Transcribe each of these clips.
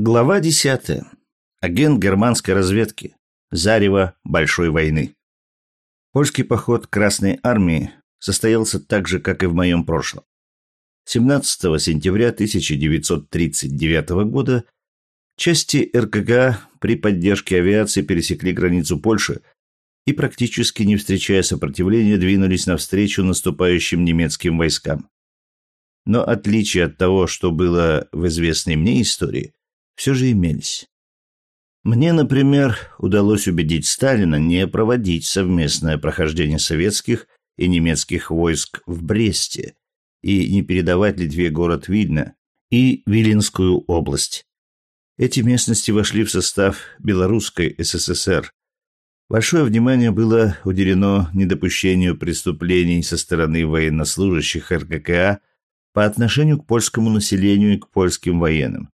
Глава 10. Агент германской разведки. Зарево большой войны. Польский поход Красной армии состоялся так же, как и в моем прошлом. 17 сентября 1939 года части РКК при поддержке авиации пересекли границу Польши и практически не встречая сопротивления двинулись навстречу наступающим немецким войскам. Но отличие от того, что было в известной мне истории, все же имелись. Мне, например, удалось убедить Сталина не проводить совместное прохождение советских и немецких войск в Бресте и не передавать Литве город Вильна и Виленскую область. Эти местности вошли в состав Белорусской СССР. Большое внимание было уделено недопущению преступлений со стороны военнослужащих РККА по отношению к польскому населению и к польским военным.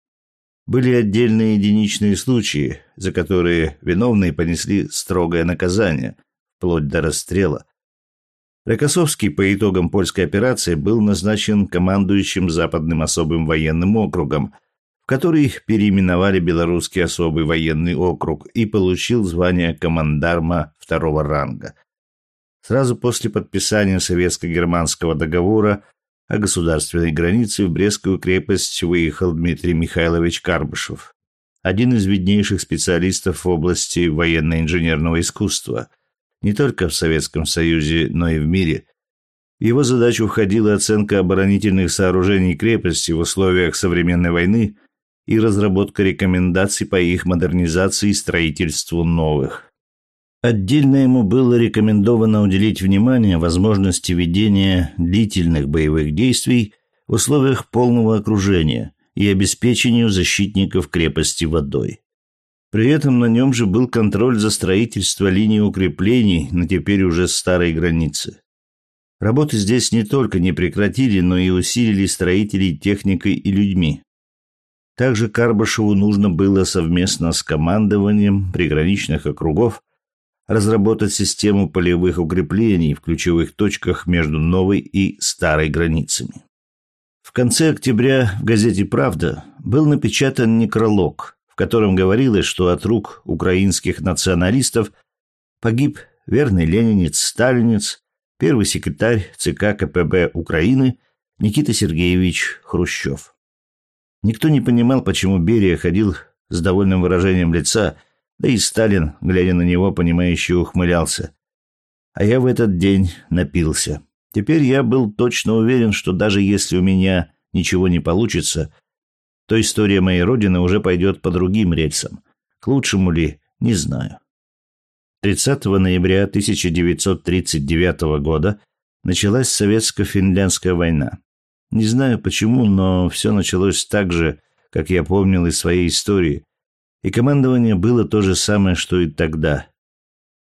Были отдельные единичные случаи, за которые виновные понесли строгое наказание, вплоть до расстрела. Рокоссовский по итогам польской операции был назначен командующим Западным особым военным округом, в который переименовали Белорусский особый военный округ и получил звание командарма второго ранга. Сразу после подписания советско-германского договора о государственной границе в Брестскую крепость выехал Дмитрий Михайлович Карбышев, один из виднейших специалистов в области военно-инженерного искусства, не только в Советском Союзе, но и в мире. В его задачу входила оценка оборонительных сооружений крепости в условиях современной войны и разработка рекомендаций по их модернизации и строительству новых. Отдельно ему было рекомендовано уделить внимание возможности ведения длительных боевых действий в условиях полного окружения и обеспечению защитников крепости водой. При этом на нем же был контроль за строительство линии укреплений на теперь уже старой границе. Работы здесь не только не прекратили, но и усилили строителей техникой и людьми. Также Карбашеву нужно было совместно с командованием приграничных округов разработать систему полевых укреплений в ключевых точках между новой и старой границами. В конце октября в газете «Правда» был напечатан некролог, в котором говорилось, что от рук украинских националистов погиб верный ленинец-сталинец, первый секретарь ЦК КПБ Украины Никита Сергеевич Хрущев. Никто не понимал, почему Берия ходил с довольным выражением лица – да и Сталин, глядя на него, понимающе ухмылялся. А я в этот день напился. Теперь я был точно уверен, что даже если у меня ничего не получится, то история моей родины уже пойдет по другим рельсам. К лучшему ли, не знаю. 30 ноября 1939 года началась Советско-финляндская война. Не знаю почему, но все началось так же, как я помнил из своей истории, и командование было то же самое, что и тогда.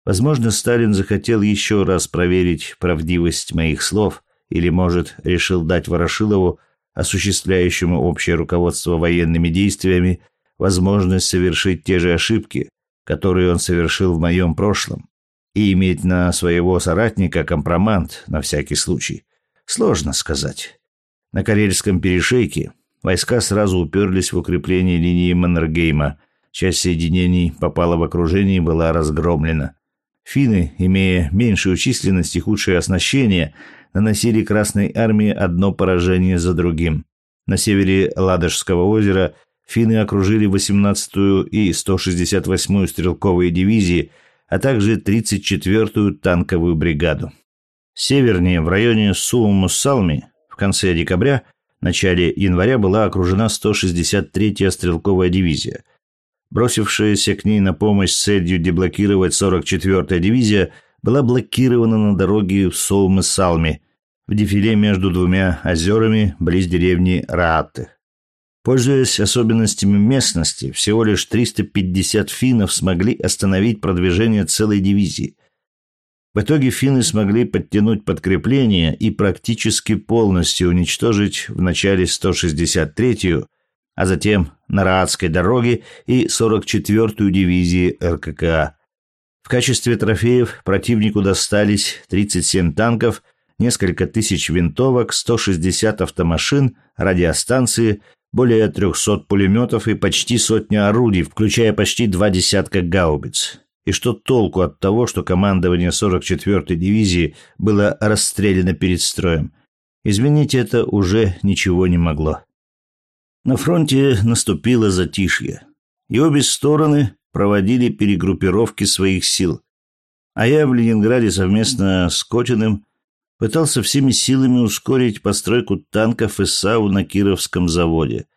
Возможно, Сталин захотел еще раз проверить правдивость моих слов или, может, решил дать Ворошилову, осуществляющему общее руководство военными действиями, возможность совершить те же ошибки, которые он совершил в моем прошлом, и иметь на своего соратника компромант на всякий случай. Сложно сказать. На Карельском перешейке войска сразу уперлись в укрепление линии Маннергейма – Часть соединений попала в окружение и была разгромлена. Финны, имея меньшую численность и худшее оснащение, наносили Красной армии одно поражение за другим. На севере Ладожского озера финны окружили 18-ю и 168-ю стрелковые дивизии, а также 34-ю танковую бригаду. Севернее, в районе Суумуссалми, в конце декабря, начале января была окружена 163-я стрелковая дивизия – Бросившаяся к ней на помощь с целью деблокировать 44-я дивизия была блокирована на дороге в Соумы-Салме, в дефиле между двумя озерами близ деревни Раатты. Пользуясь особенностями местности, всего лишь 350 финнов смогли остановить продвижение целой дивизии. В итоге финны смогли подтянуть подкрепление и практически полностью уничтожить в начале 163-ю а затем на Раадской дороге и 44-ю дивизии РККА. В качестве трофеев противнику достались 37 танков, несколько тысяч винтовок, 160 автомашин, радиостанции, более 300 пулеметов и почти сотня орудий, включая почти два десятка гаубиц. И что толку от того, что командование 44-й дивизии было расстреляно перед строем? Изменить это уже ничего не могло. На фронте наступило затишье, и обе стороны проводили перегруппировки своих сил. А я в Ленинграде совместно с Котиным пытался всеми силами ускорить постройку танков ИСАУ на Кировском заводе.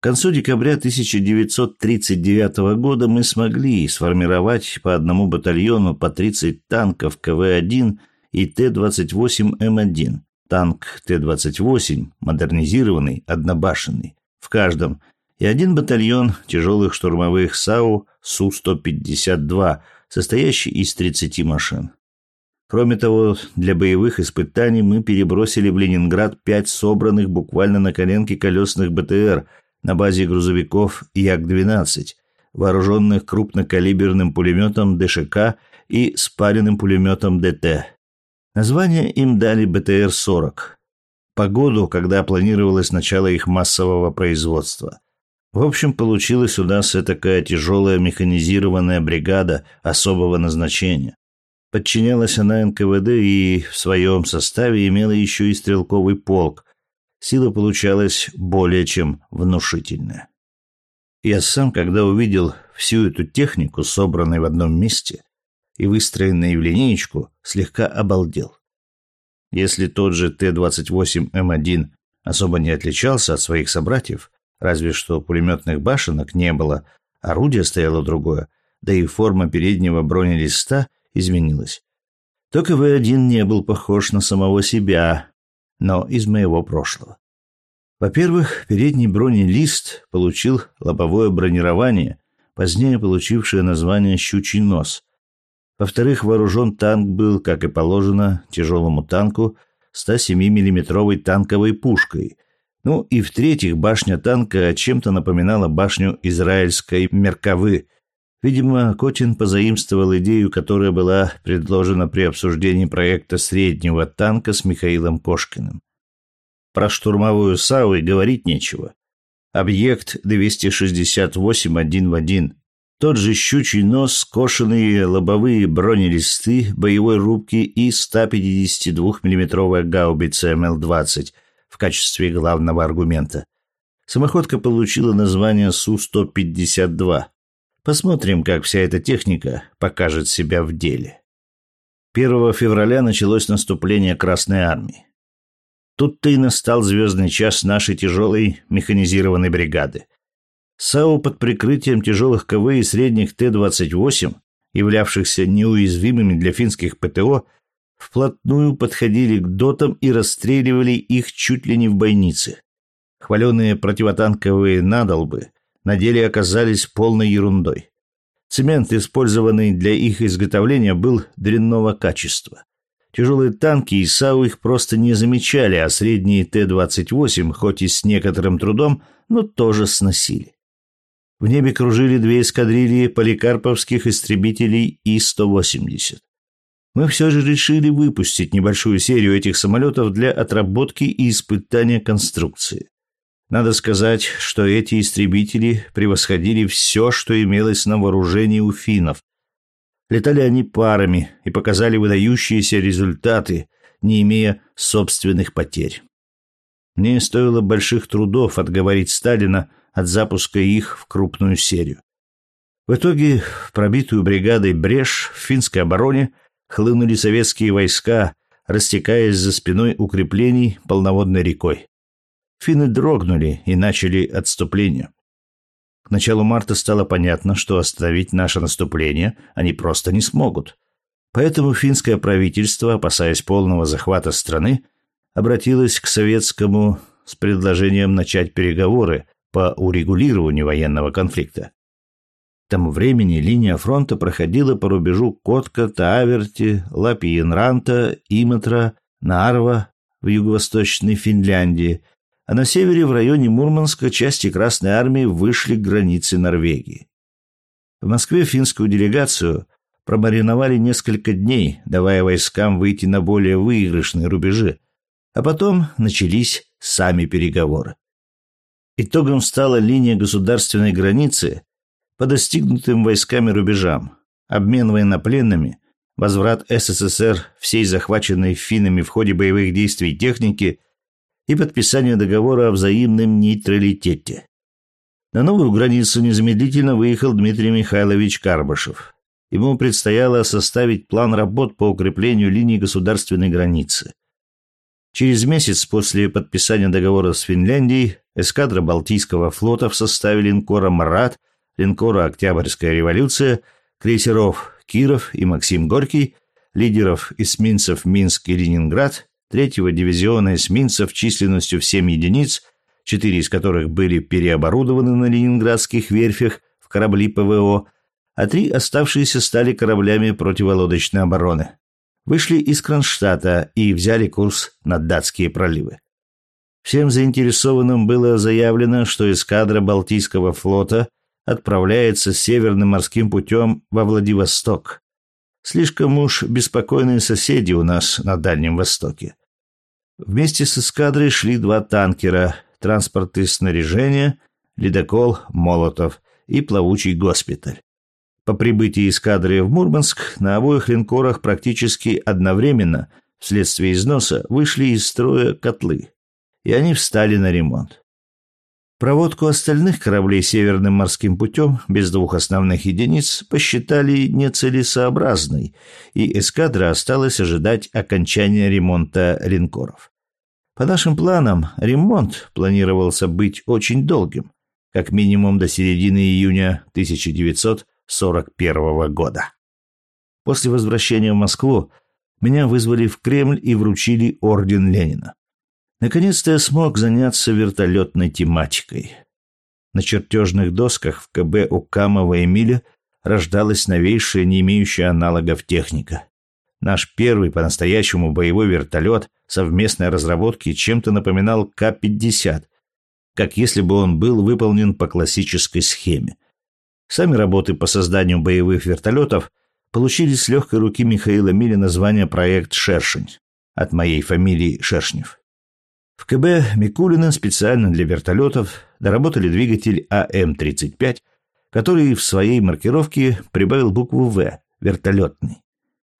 К концу декабря 1939 года мы смогли сформировать по одному батальону по 30 танков КВ-1 и Т-28М1. Танк Т-28, модернизированный, однобашенный, в каждом, и один батальон тяжелых штурмовых САУ Су-152, состоящий из 30 машин. Кроме того, для боевых испытаний мы перебросили в Ленинград пять собранных буквально на коленке колесных БТР на базе грузовиков Як-12, вооруженных крупнокалиберным пулеметом ДШК и спаренным пулеметом ДТ. Название им дали БТР-40. По году, когда планировалось начало их массового производства. В общем, получилась у нас такая тяжелая механизированная бригада особого назначения. Подчинялась она НКВД и в своем составе имела еще и стрелковый полк. Сила получалась более чем внушительная. Я сам, когда увидел всю эту технику, собранную в одном месте и выстроенную в линеечку, слегка обалдел. Если тот же Т-28М1 особо не отличался от своих собратьев, разве что пулеметных башенок не было, орудие стояло другое, да и форма переднего бронелиста – изменилось. Только В1 не был похож на самого себя, но из моего прошлого. Во-первых, передний бронелист получил лобовое бронирование, позднее получившее название «щучий нос». Во-вторых, вооружен танк был, как и положено, тяжелому танку 107 миллиметровой танковой пушкой. Ну и в-третьих, башня танка чем-то напоминала башню израильской Меркавы – Видимо, Котин позаимствовал идею, которая была предложена при обсуждении проекта среднего танка с Михаилом Кошкиным. Про штурмовую САУ и говорить нечего. Объект 268 один в один. Тот же щучий нос, скошенные лобовые бронелисты, боевой рубки и 152 миллиметровая гаубица МЛ-20 в качестве главного аргумента. Самоходка получила название Су-152. Посмотрим, как вся эта техника покажет себя в деле. 1 февраля началось наступление Красной Армии. Тут-то и настал звездный час нашей тяжелой механизированной бригады. САУ под прикрытием тяжелых КВ и средних Т-28, являвшихся неуязвимыми для финских ПТО, вплотную подходили к дотам и расстреливали их чуть ли не в бойнице. Хваленые противотанковые надолбы на деле оказались полной ерундой. Цемент, использованный для их изготовления, был дрянного качества. Тяжелые танки и САУ их просто не замечали, а средние Т-28, хоть и с некоторым трудом, но тоже сносили. В небе кружили две эскадрильи поликарповских истребителей И-180. Мы все же решили выпустить небольшую серию этих самолетов для отработки и испытания конструкции. Надо сказать, что эти истребители превосходили все, что имелось на вооружении у финнов. Летали они парами и показали выдающиеся результаты, не имея собственных потерь. Мне стоило больших трудов отговорить Сталина от запуска их в крупную серию. В итоге в пробитую бригадой брешь в финской обороне хлынули советские войска, растекаясь за спиной укреплений полноводной рекой. Финны дрогнули и начали отступление. К началу марта стало понятно, что остановить наше наступление они просто не смогут. Поэтому финское правительство, опасаясь полного захвата страны, обратилось к советскому с предложением начать переговоры по урегулированию военного конфликта. К тому времени линия фронта проходила по рубежу Котка, Тааверти, Лапиенранта, Иматра, Нарва в юго-восточной Финляндии а на севере в районе Мурманска части Красной Армии вышли к границе Норвегии. В Москве финскую делегацию промариновали несколько дней, давая войскам выйти на более выигрышные рубежи, а потом начались сами переговоры. Итогом стала линия государственной границы по достигнутым войсками рубежам, обмен военнопленными, возврат СССР всей захваченной финнами в ходе боевых действий техники и подписание договора о взаимном нейтралитете. На новую границу незамедлительно выехал Дмитрий Михайлович Карбашев. Ему предстояло составить план работ по укреплению линии государственной границы. Через месяц после подписания договора с Финляндией эскадра Балтийского флота в составе линкора «Марат», линкора «Октябрьская революция», крейсеров «Киров» и «Максим Горький», лидеров эсминцев «Минск» и «Ленинград», третьего дивизиона эсминцев численностью в 7 единиц, четыре из которых были переоборудованы на ленинградских верфях в корабли ПВО, а три оставшиеся стали кораблями противолодочной обороны вышли из Кронштадта и взяли курс на датские проливы. Всем заинтересованным было заявлено, что эскадра Балтийского флота отправляется северным морским путем во Владивосток. Слишком уж беспокойные соседи у нас на Дальнем Востоке. Вместе с эскадрой шли два танкера, транспорты снаряжения, ледокол «Молотов» и плавучий госпиталь. По прибытии эскадры в Мурманск на обоих линкорах практически одновременно, вследствие износа, вышли из строя котлы, и они встали на ремонт. Проводку остальных кораблей северным морским путем без двух основных единиц посчитали нецелесообразной, и эскадра осталась ожидать окончания ремонта линкоров. По нашим планам, ремонт планировался быть очень долгим, как минимум до середины июня 1900 1941 года. После возвращения в Москву меня вызвали в Кремль и вручили орден Ленина. Наконец-то я смог заняться вертолетной тематикой. На чертежных досках в КБ у Камова Эмиля рождалась новейшая, не имеющая аналогов техника. Наш первый по-настоящему боевой вертолет совместной разработки чем-то напоминал К-50, как если бы он был выполнен по классической схеме. Сами работы по созданию боевых вертолетов получили с легкой руки Михаила Мили название «Проект Шершень» от моей фамилии Шершнев. В КБ Микулина специально для вертолетов доработали двигатель АМ-35, который в своей маркировке прибавил букву «В» — вертолетный.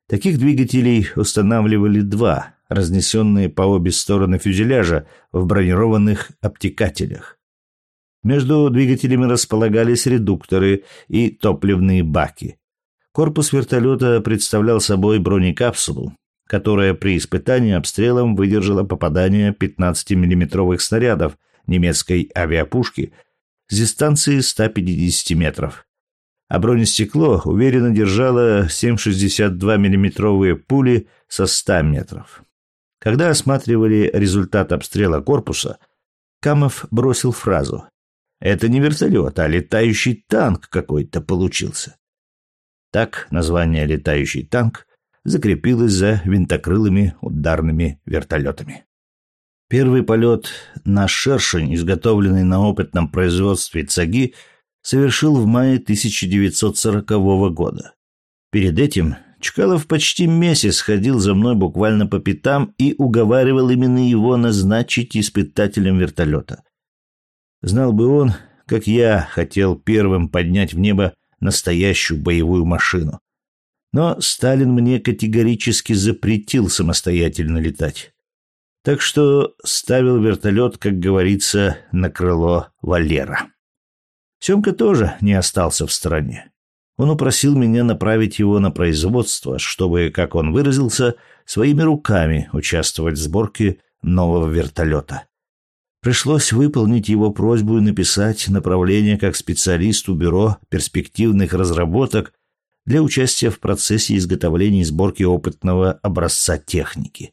Таких двигателей устанавливали два, разнесенные по обе стороны фюзеляжа в бронированных обтекателях. Между двигателями располагались редукторы и топливные баки. Корпус вертолета представлял собой бронекапсулу, которая при испытании обстрелом выдержала попадание 15-миллиметровых снарядов немецкой авиапушки с дистанции 150 метров. А бронестекло уверенно держало 7,62 миллиметровые пули со 100 метров. Когда осматривали результат обстрела корпуса, Камов бросил фразу это не вертолет, а летающий танк какой-то получился. Так название «летающий танк» закрепилось за винтокрылыми ударными вертолетами. Первый полет на «Шершень», изготовленный на опытном производстве ЦАГИ, совершил в мае 1940 года. Перед этим Чкалов почти месяц ходил за мной буквально по пятам и уговаривал именно его назначить испытателем вертолета. Знал бы он, как я хотел первым поднять в небо настоящую боевую машину. Но Сталин мне категорически запретил самостоятельно летать. Так что ставил вертолет, как говорится, на крыло Валера. Семка тоже не остался в стороне. Он упросил меня направить его на производство, чтобы, как он выразился, своими руками участвовать в сборке нового вертолета. Пришлось выполнить его просьбу и написать направление как специалисту Бюро перспективных разработок для участия в процессе изготовления и сборки опытного образца техники.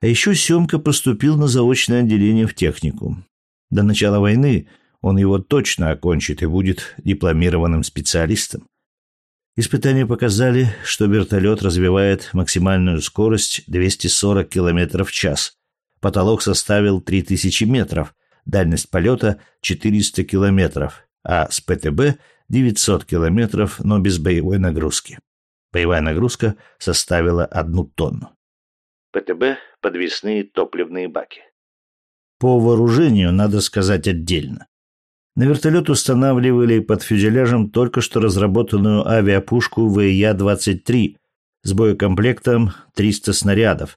А еще Семка поступил на заочное отделение в техникум. До начала войны он его точно окончит и будет дипломированным специалистом. Испытания показали, что вертолет развивает максимальную скорость 240 км в час, Потолок составил 3000 метров, дальность полета 400 километров, а с ПТБ 900 километров, но без боевой нагрузки. Боевая нагрузка составила одну тонну. ПТБ – подвесные топливные баки. По вооружению надо сказать отдельно. На вертолет устанавливали под фюзеляжем только что разработанную авиапушку ВЯ-23 с боекомплектом 300 снарядов,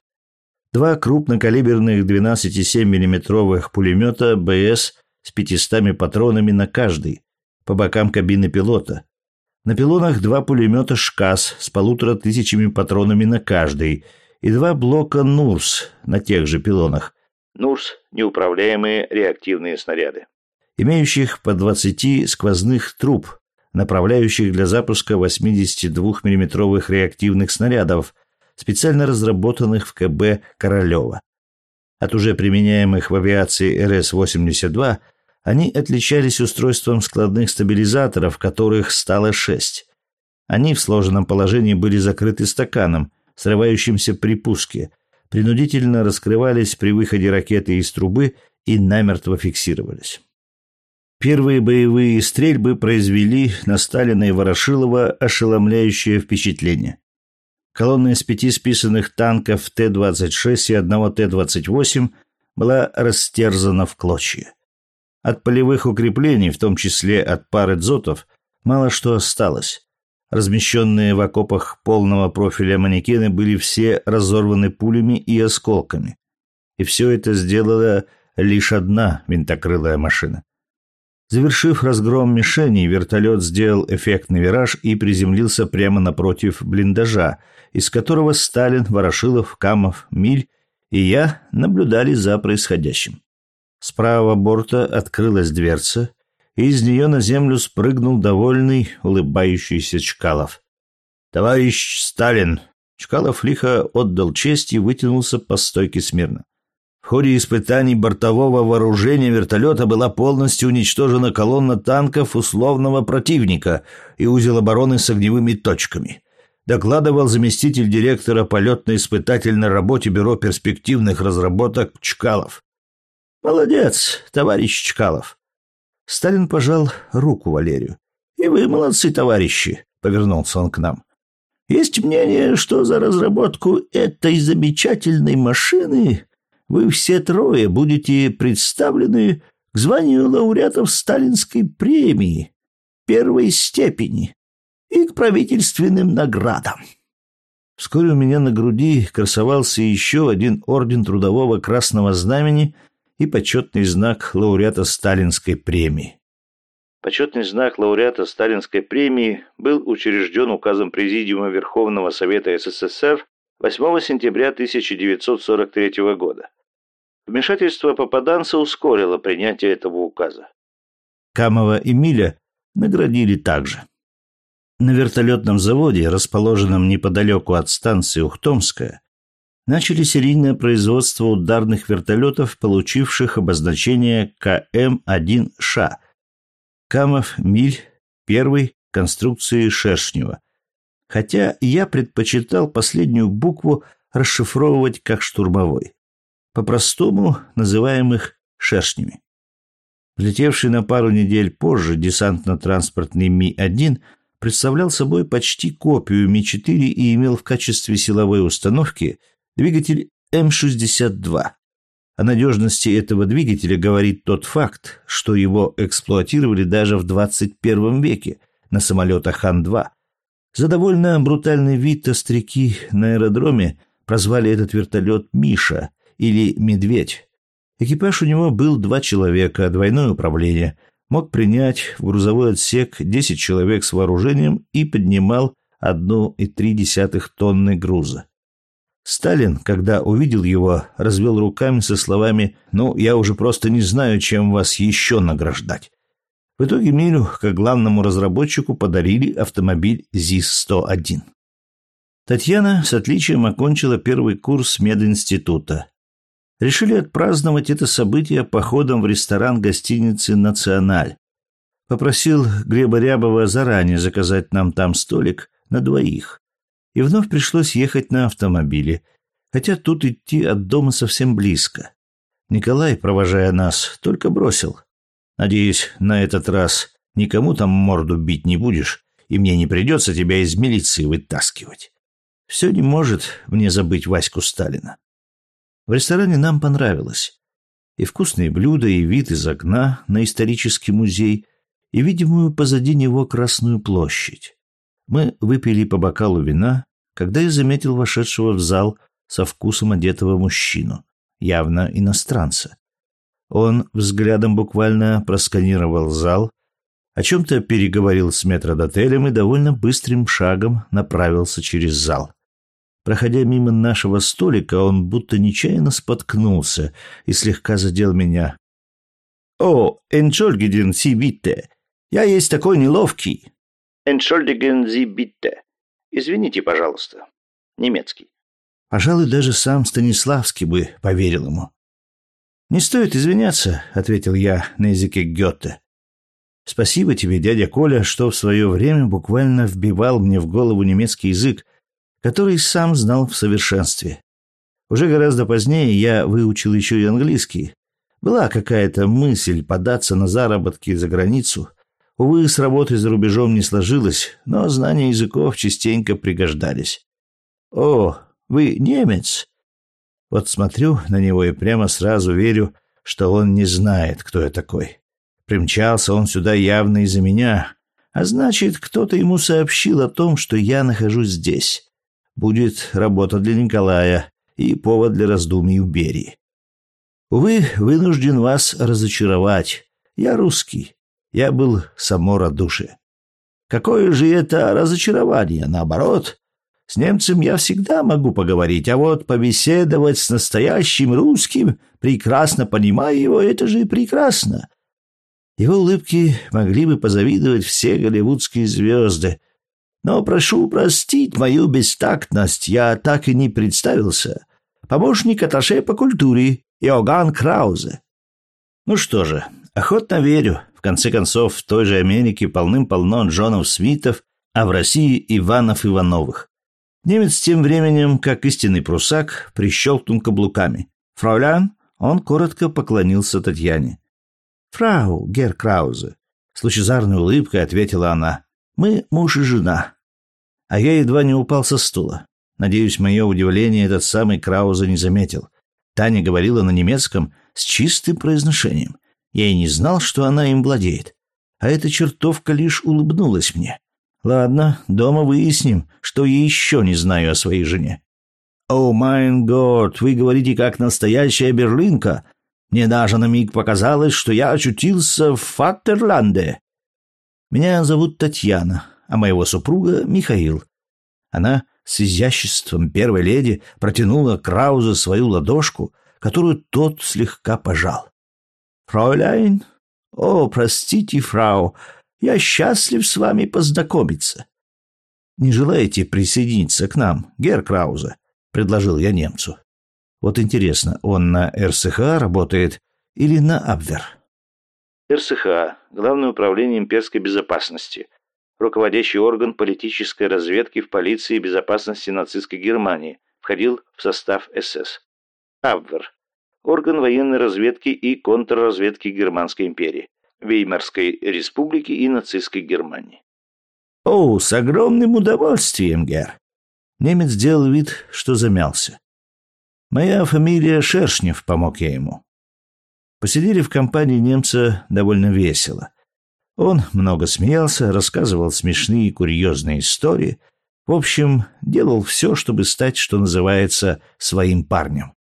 два крупнокалиберных 12,7 мм пулемета БС с 500 патронами на каждый, по бокам кабины пилота. На пилонах два пулемета «ШКАС» с полутора тысячами патронами на каждый и два блока «НУРС» на тех же пилонах. НУРС – неуправляемые реактивные снаряды. Имеющих по 20 сквозных труб, направляющих для запуска 82 миллиметровых реактивных снарядов, специально разработанных в КБ Королева. От уже применяемых в авиации РС-82 они отличались устройством складных стабилизаторов, которых стало шесть. Они в сложенном положении были закрыты стаканом, срывающимся при пуске, принудительно раскрывались при выходе ракеты из трубы и намертво фиксировались. Первые боевые стрельбы произвели на Сталина и Ворошилова ошеломляющее впечатление. Колонна из пяти списанных танков Т-26 и одного Т-28 была растерзана в клочья. От полевых укреплений, в том числе от пары дзотов, мало что осталось. Размещенные в окопах полного профиля манекены были все разорваны пулями и осколками. И все это сделала лишь одна винтокрылая машина. Завершив разгром мишени, вертолет сделал эффектный вираж и приземлился прямо напротив блиндажа, из которого Сталин, Ворошилов, Камов, Миль и я наблюдали за происходящим. С правого борта открылась дверца, и из нее на землю спрыгнул довольный, улыбающийся Чкалов. «Товарищ Сталин!» Чкалов лихо отдал честь и вытянулся по стойке смирно. Ходе испытаний бортового вооружения вертолета была полностью уничтожена колонна танков условного противника и узел обороны с огневыми точками. Докладывал заместитель директора полетно-испытательной работе Бюро перспективных разработок Чкалов. «Молодец, товарищ Чкалов!» Сталин пожал руку Валерию. «И вы молодцы, товарищи!» — повернулся он к нам. «Есть мнение, что за разработку этой замечательной машины вы все трое будете представлены к званию лауреатов Сталинской премии первой степени и к правительственным наградам. Вскоре у меня на груди красовался еще один орден Трудового Красного Знамени и почетный знак лауреата Сталинской премии. Почетный знак лауреата Сталинской премии был учрежден указом Президиума Верховного Совета СССР 8 сентября 1943 года. Вмешательство попаданца ускорило принятие этого указа. Камова и Миля наградили также. На вертолетном заводе, расположенном неподалеку от станции Ухтомская, начали серийное производство ударных вертолетов, получивших обозначение КМ-1Ш. Камов Миль первой конструкции Шершнева. Хотя я предпочитал последнюю букву расшифровывать как штурмовой по-простому называемых шершнями. Взлетевший на пару недель позже десантно-транспортный Ми-1 представлял собой почти копию Ми-4 и имел в качестве силовой установки двигатель М-62. О надежности этого двигателя говорит тот факт, что его эксплуатировали даже в 21 веке на самолетах Ан-2. За довольно брутальный вид остряки на аэродроме прозвали этот вертолет «Миша», или «Медведь». Экипаж у него был два человека, двойное управление. Мог принять в грузовой отсек 10 человек с вооружением и поднимал 1,3 тонны груза. Сталин, когда увидел его, развел руками со словами «Ну, я уже просто не знаю, чем вас еще награждать». В итоге Милю, как главному разработчику, подарили автомобиль ЗИС-101. Татьяна с отличием окончила первый курс мединститута решили отпраздновать это событие походом в ресторан гостиницы «Националь». Попросил Глеба Рябова заранее заказать нам там столик на двоих. И вновь пришлось ехать на автомобиле, хотя тут идти от дома совсем близко. Николай, провожая нас, только бросил. «Надеюсь, на этот раз никому там морду бить не будешь, и мне не придется тебя из милиции вытаскивать. Все не может мне забыть Ваську Сталина. В ресторане нам понравилось. И вкусные блюда, и вид из окна на исторический музей, и видимую позади него Красную площадь. Мы выпили по бокалу вина, когда я заметил вошедшего в зал со вкусом одетого мужчину, явно иностранца. Он взглядом буквально просканировал зал, о чем-то переговорил с метродотелем и довольно быстрым шагом направился через зал. Проходя мимо нашего столика, он будто нечаянно споткнулся и слегка задел меня. «О, Энчольгиден си битте! Я есть такой неловкий!» «Энчольдиген зи битте! Извините, пожалуйста. Немецкий». Пожалуй, даже сам Станиславский бы поверил ему. «Не стоит извиняться», — ответил я на языке Гёте. «Спасибо тебе, дядя Коля, что в свое время буквально вбивал мне в голову немецкий язык, который сам знал в совершенстве. Уже гораздо позднее я выучил еще и английский. Была какая-то мысль податься на заработки за границу. Увы, с работой за рубежом не сложилось, но знания языков частенько пригождались. «О, вы немец?» Вот смотрю на него и прямо сразу верю, что он не знает, кто я такой. Примчался он сюда явно из-за меня, а значит, кто-то ему сообщил о том, что я нахожусь здесь будет работа для Николая и повод для раздумий у Берии. Увы, вынужден вас разочаровать. Я русский. Я был само радушие. Какое же это разочарование, наоборот. С немцем я всегда могу поговорить, а вот побеседовать с настоящим русским, прекрасно понимая его, это же прекрасно. Его улыбки могли бы позавидовать все голливудские звезды, но прошу простить мою бестактность, я так и не представился. Помощник аташе по культуре Иоганн Краузе. Ну что же, охотно верю. В конце концов, в той же Америке полным-полно Джонов Смитов, а в России Иванов Ивановых. Немец тем временем, как истинный прусак, прищелкнул каблуками. «Фраулян?» Он коротко поклонился Татьяне. «Фрау, Гер Краузе», — с лучезарной улыбкой ответила она. «Мы муж и жена а я едва не упал со стула. Надеюсь, мое удивление этот самый Крауза не заметил. Таня говорила на немецком с чистым произношением. Я и не знал, что она им владеет. А эта чертовка лишь улыбнулась мне. Ладно, дома выясним, что я еще не знаю о своей жене. «О, майн год, вы говорите как настоящая берлинка. Мне даже на миг показалось, что я очутился в Фатерланде. Меня зовут Татьяна, а моего супруга Михаил. Она с изяществом первой леди протянула Краузу свою ладошку, которую тот слегка пожал. «Фрауляйн? О, простите, фрау, я счастлив с вами познакомиться». «Не желаете присоединиться к нам, Гер Крауза?» — предложил я немцу. «Вот интересно, он на РСХ работает или на Абвер?» РСХ – Главное управление имперской безопасности – руководящий орган политической разведки в полиции безопасности нацистской Германии, входил в состав СС. Абвер – орган военной разведки и контрразведки Германской империи, Веймарской республики и нацистской Германии. «О, с огромным удовольствием, Гер!» Немец сделал вид, что замялся. «Моя фамилия Шершнев», — помог я ему. Посидели в компании немца довольно весело. Он много смеялся, рассказывал смешные и курьезные истории. В общем, делал все, чтобы стать, что называется, своим парнем.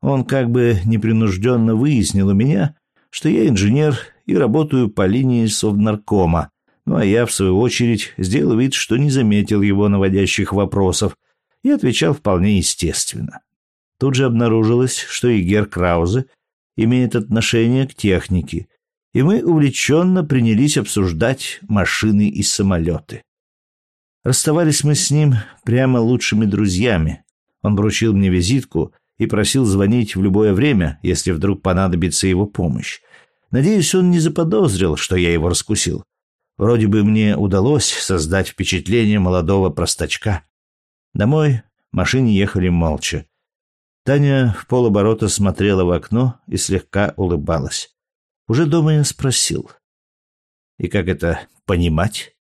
Он как бы непринужденно выяснил у меня, что я инженер и работаю по линии совнаркома, ну а я, в свою очередь, сделал вид, что не заметил его наводящих вопросов и отвечал вполне естественно. Тут же обнаружилось, что и Гер Краузе имеет отношение к технике, и мы увлеченно принялись обсуждать машины и самолеты. Расставались мы с ним прямо лучшими друзьями. Он вручил мне визитку и просил звонить в любое время, если вдруг понадобится его помощь. Надеюсь, он не заподозрил, что я его раскусил. Вроде бы мне удалось создать впечатление молодого простачка. Домой машине ехали молча. Таня в полоборота смотрела в окно и слегка улыбалась. Уже дома я спросил. И как это понимать?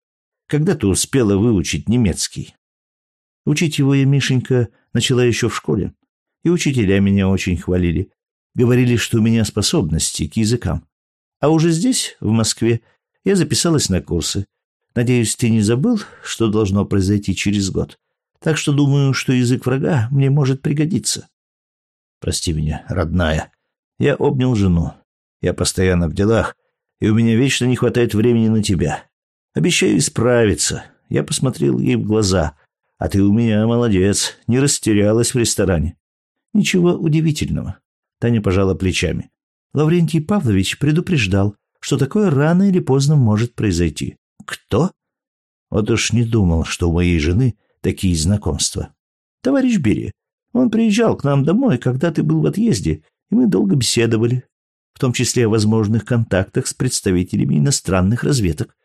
Когда ты успела выучить немецкий? Учить его я, Мишенька, начала еще в школе. И учителя меня очень хвалили. Говорили, что у меня способности к языкам. А уже здесь, в Москве, я записалась на курсы. Надеюсь, ты не забыл, что должно произойти через год. Так что думаю, что язык врага мне может пригодиться. Прости меня, родная. Я обнял жену. Я постоянно в делах, и у меня вечно не хватает времени на тебя. Обещаю исправиться. Я посмотрел ей в глаза. А ты у меня молодец, не растерялась в ресторане. Ничего удивительного. Таня пожала плечами. Лаврентий Павлович предупреждал, что такое рано или поздно может произойти. Кто? Вот уж не думал, что у моей жены такие знакомства. Товарищ Берия. Он приезжал к нам домой, когда ты был в отъезде, и мы долго беседовали, в том числе о возможных контактах с представителями иностранных разведок.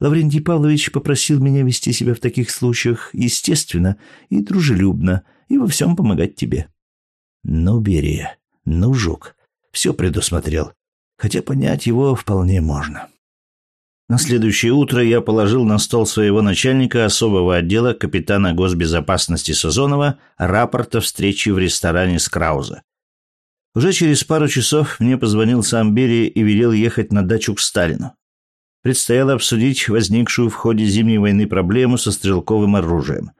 Лаврентий Павлович попросил меня вести себя в таких случаях естественно и дружелюбно, и во всем помогать тебе. Ну, Берия, ну, жук, все предусмотрел, хотя понять его вполне можно. На следующее утро я положил на стол своего начальника особого отдела капитана госбезопасности Сазонова рапорт о встрече в ресторане с Крауза. Уже через пару часов мне позвонил сам Берия и велел ехать на дачу к Сталину. Предстояло обсудить возникшую в ходе Зимней войны проблему со стрелковым оружием.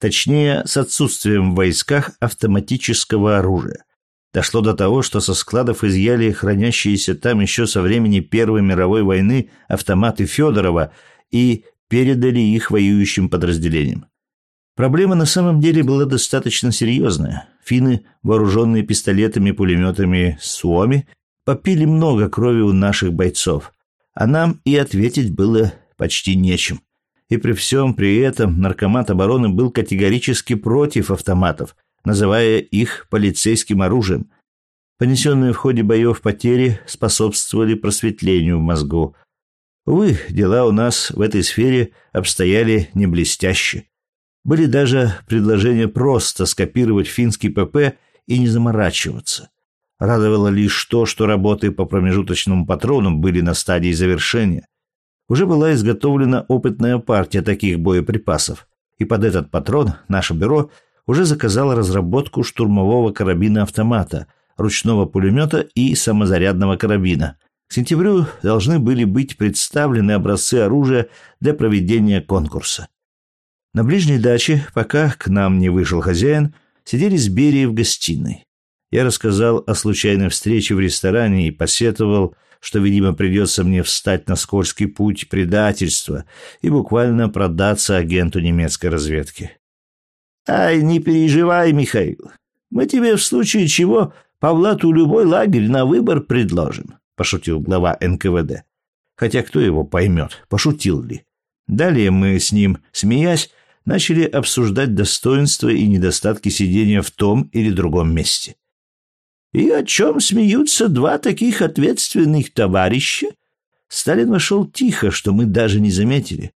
Точнее, с отсутствием в войсках автоматического оружия. Дошло до того, что со складов изъяли хранящиеся там еще со времени Первой мировой войны автоматы Федорова и передали их воюющим подразделениям. Проблема на самом деле была достаточно серьезная. Финны, вооруженные пистолетами и пулеметами Суоми, попили много крови у наших бойцов, а нам и ответить было почти нечем. И при всем при этом наркомат обороны был категорически против автоматов – называя их полицейским оружием. Понесенные в ходе боев потери способствовали просветлению в мозгу. Увы, дела у нас в этой сфере обстояли не блестяще. Были даже предложения просто скопировать финский ПП и не заморачиваться. Радовало лишь то, что работы по промежуточному патрону были на стадии завершения. Уже была изготовлена опытная партия таких боеприпасов, и под этот патрон наше бюро – уже заказал разработку штурмового карабина-автомата, ручного пулемета и самозарядного карабина. К сентябрю должны были быть представлены образцы оружия для проведения конкурса. На ближней даче, пока к нам не вышел хозяин, сидели с Берией в гостиной. Я рассказал о случайной встрече в ресторане и посетовал, что, видимо, придется мне встать на скользкий путь предательства и буквально продаться агенту немецкой разведки. Ай, не переживай, Михаил. Мы тебе в случае чего по Влату любой лагерь на выбор предложим, пошутил глава НКВД. Хотя кто его поймет, пошутил ли. Далее мы с ним, смеясь, начали обсуждать достоинства и недостатки сидения в том или другом месте. И о чем смеются два таких ответственных товарища? Сталин вошел тихо, что мы даже не заметили.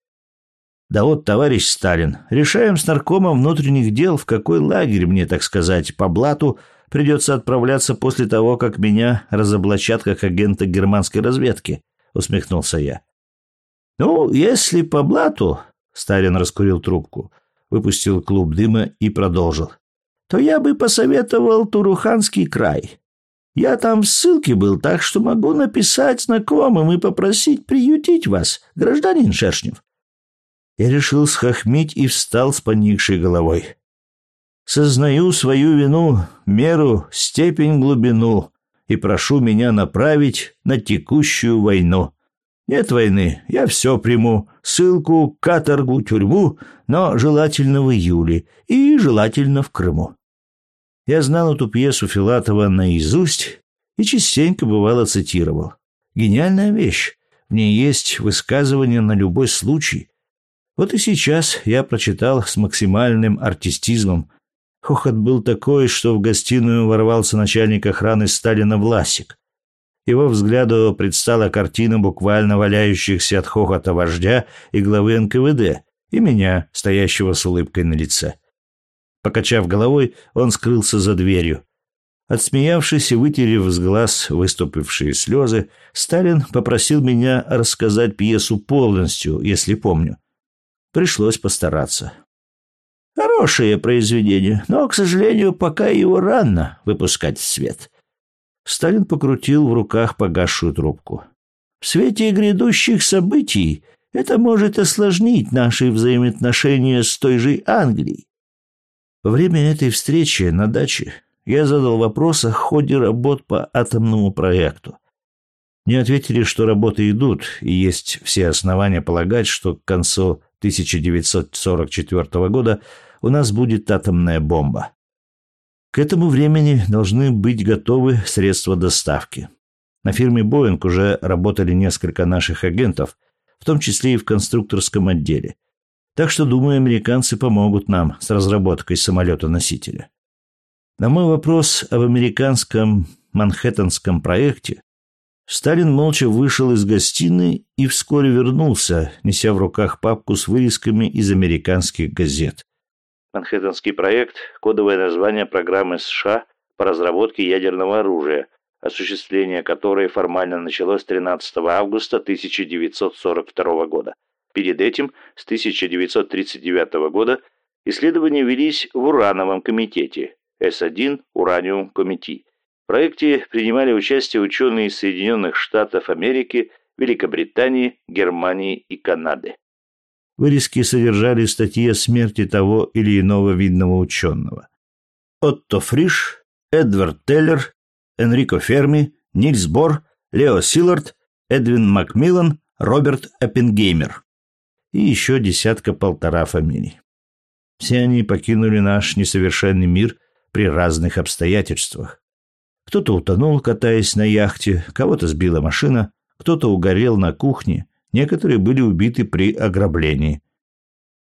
Да вот, товарищ Сталин, решаем с наркомом внутренних дел, в какой лагерь мне, так сказать, по блату придется отправляться после того, как меня разоблачат как агента германской разведки, усмехнулся я. Ну, если по блату, Сталин раскурил трубку, выпустил клуб дыма и продолжил, то я бы посоветовал Туруханский край. Я там в ссылке был, так что могу написать знакомым и попросить приютить вас, гражданин Шершнев. Я решил схохмить и встал с поникшей головой. Сознаю свою вину, меру, степень, глубину и прошу меня направить на текущую войну. Нет войны, я все приму, ссылку, каторгу, тюрьму, но желательно в июле и желательно в Крыму. Я знал эту пьесу Филатова наизусть и частенько бывало цитировал. Гениальная вещь. В ней есть высказывание на любой случай, вот и сейчас я прочитал с максимальным артистизмом. Хохот был такой, что в гостиную ворвался начальник охраны Сталина Власик. Его взгляду предстала картина буквально валяющихся от хохота вождя и главы НКВД и меня, стоящего с улыбкой на лице. Покачав головой, он скрылся за дверью. Отсмеявшись и вытерев с глаз выступившие слезы, Сталин попросил меня рассказать пьесу полностью, если помню. Пришлось постараться. Хорошее произведение, но, к сожалению, пока его рано выпускать в свет. Сталин покрутил в руках погасшую трубку. В свете грядущих событий это может осложнить наши взаимоотношения с той же Англией. Во время этой встречи на даче я задал вопрос о ходе работ по атомному проекту. Мне ответили, что работы идут, и есть все основания полагать, что к концу 1944 года у нас будет атомная бомба. К этому времени должны быть готовы средства доставки. На фирме «Боинг» уже работали несколько наших агентов, в том числе и в конструкторском отделе. Так что, думаю, американцы помогут нам с разработкой самолета-носителя. На мой вопрос об американском Манхэттенском проекте Сталин молча вышел из гостиной и вскоре вернулся, неся в руках папку с вырезками из американских газет. Манхэттенский проект – кодовое название программы США по разработке ядерного оружия, осуществление которой формально началось 13 августа 1942 года. Перед этим, с 1939 года, исследования велись в Урановом комитете, С1 Ураниум Комити. В проекте принимали участие ученые из Соединенных Штатов Америки, Великобритании, Германии и Канады. Вырезки содержали статьи о смерти того или иного видного ученого. Отто Фриш, Эдвард Теллер, Энрико Ферми, Нильс Бор, Лео Силлард, Эдвин Макмиллан, Роберт Оппенгеймер и еще десятка-полтора фамилий. Все они покинули наш несовершенный мир при разных обстоятельствах. Кто-то утонул, катаясь на яхте, кого-то сбила машина, кто-то угорел на кухне, некоторые были убиты при ограблении.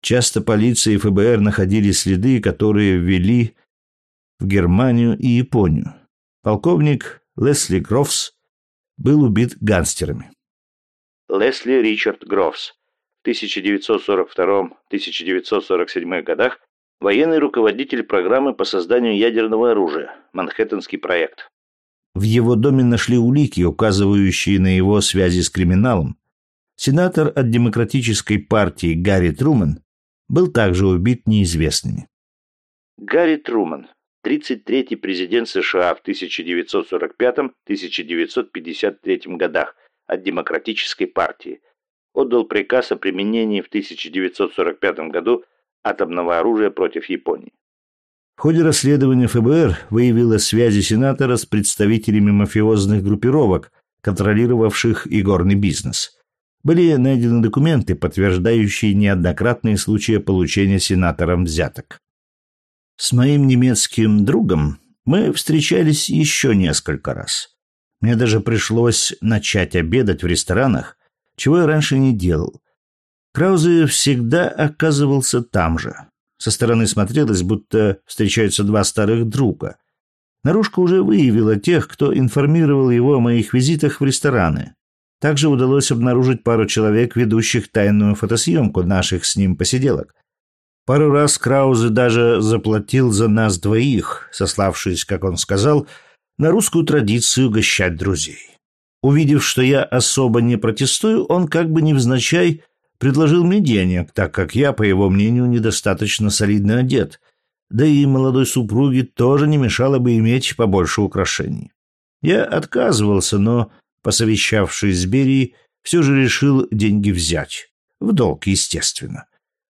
Часто полиция и ФБР находили следы, которые ввели в Германию и Японию. Полковник Лесли Грофс был убит гангстерами. Лесли Ричард Грофс в 1942-1947 годах военный руководитель программы по созданию ядерного оружия «Манхэттенский проект». В его доме нашли улики, указывающие на его связи с криминалом. Сенатор от Демократической партии Гарри Трумэн был также убит неизвестными. Гарри Трумэн, 33-й президент США в 1945-1953 годах от Демократической партии, отдал приказ о применении в 1945 году атомного оружия против Японии. В ходе расследования ФБР выявило связи сенатора с представителями мафиозных группировок, контролировавших игорный бизнес. Были найдены документы, подтверждающие неоднократные случаи получения сенатором взяток. С моим немецким другом мы встречались еще несколько раз. Мне даже пришлось начать обедать в ресторанах, чего я раньше не делал. Краузе всегда оказывался там же. Со стороны смотрелось, будто встречаются два старых друга. Наружка уже выявила тех, кто информировал его о моих визитах в рестораны. Также удалось обнаружить пару человек, ведущих тайную фотосъемку наших с ним посиделок. Пару раз Краузе даже заплатил за нас двоих, сославшись, как он сказал, на русскую традицию угощать друзей. Увидев, что я особо не протестую, он как бы невзначай предложил мне денег, так как я, по его мнению, недостаточно солидно одет, да и молодой супруге тоже не мешало бы иметь побольше украшений. Я отказывался, но, посовещавшись с Берией, все же решил деньги взять. В долг, естественно.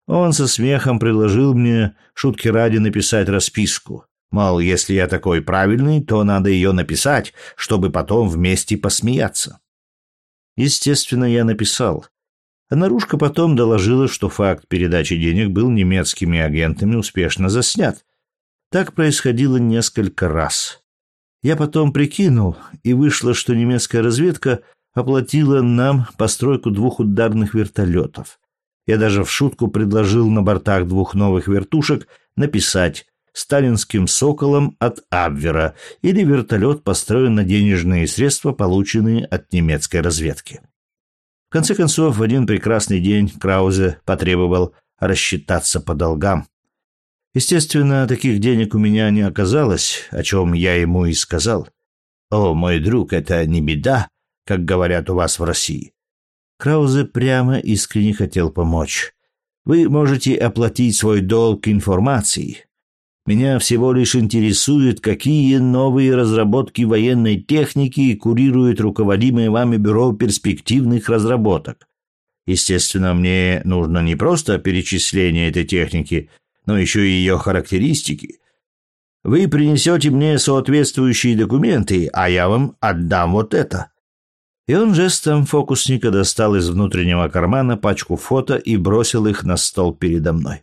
Он со смехом предложил мне, шутки ради, написать расписку. Мол, если я такой правильный, то надо ее написать, чтобы потом вместе посмеяться. Естественно, я написал. А наружка потом доложила, что факт передачи денег был немецкими агентами успешно заснят. Так происходило несколько раз. Я потом прикинул, и вышло, что немецкая разведка оплатила нам постройку двух ударных вертолетов. Я даже в шутку предложил на бортах двух новых вертушек написать сталинским «Соколом» от Абвера или вертолет построен на денежные средства, полученные от немецкой разведки. В конце концов, в один прекрасный день Краузе потребовал рассчитаться по долгам. Естественно, таких денег у меня не оказалось, о чем я ему и сказал. «О, мой друг, это не беда, как говорят у вас в России». Краузе прямо искренне хотел помочь. «Вы можете оплатить свой долг информацией, Меня всего лишь интересует, какие новые разработки военной техники курирует руководимое вами бюро перспективных разработок. Естественно, мне нужно не просто перечисление этой техники, но еще и ее характеристики. Вы принесете мне соответствующие документы, а я вам отдам вот это. И он жестом фокусника достал из внутреннего кармана пачку фото и бросил их на стол передо мной.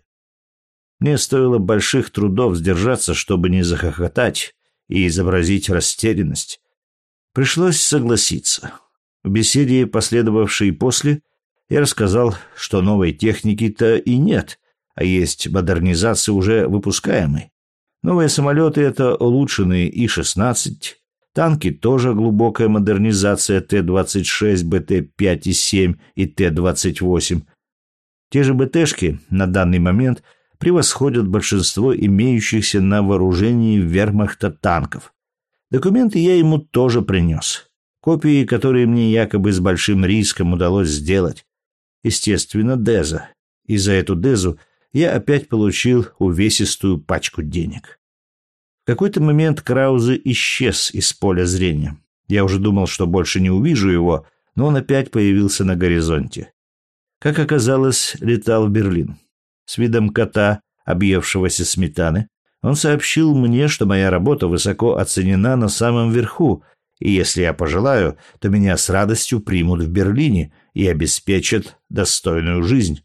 Мне стоило больших трудов сдержаться, чтобы не захохотать и изобразить растерянность. Пришлось согласиться. В беседе, последовавшей после, я рассказал, что новой техники-то и нет, а есть модернизация уже выпускаемой. Новые самолеты — это улучшенные И-16, танки тоже глубокая модернизация Т-26, БТ-5 и 7 и Т-28. Те же БТшки на данный момент — превосходят большинство имеющихся на вооружении вермахта танков. Документы я ему тоже принес. Копии, которые мне якобы с большим риском удалось сделать. Естественно, Деза. И за эту Дезу я опять получил увесистую пачку денег. В какой-то момент Краузе исчез из поля зрения. Я уже думал, что больше не увижу его, но он опять появился на горизонте. Как оказалось, летал в Берлин. С видом кота, объевшегося сметаны, он сообщил мне, что моя работа высоко оценена на самом верху, и если я пожелаю, то меня с радостью примут в Берлине и обеспечат достойную жизнь.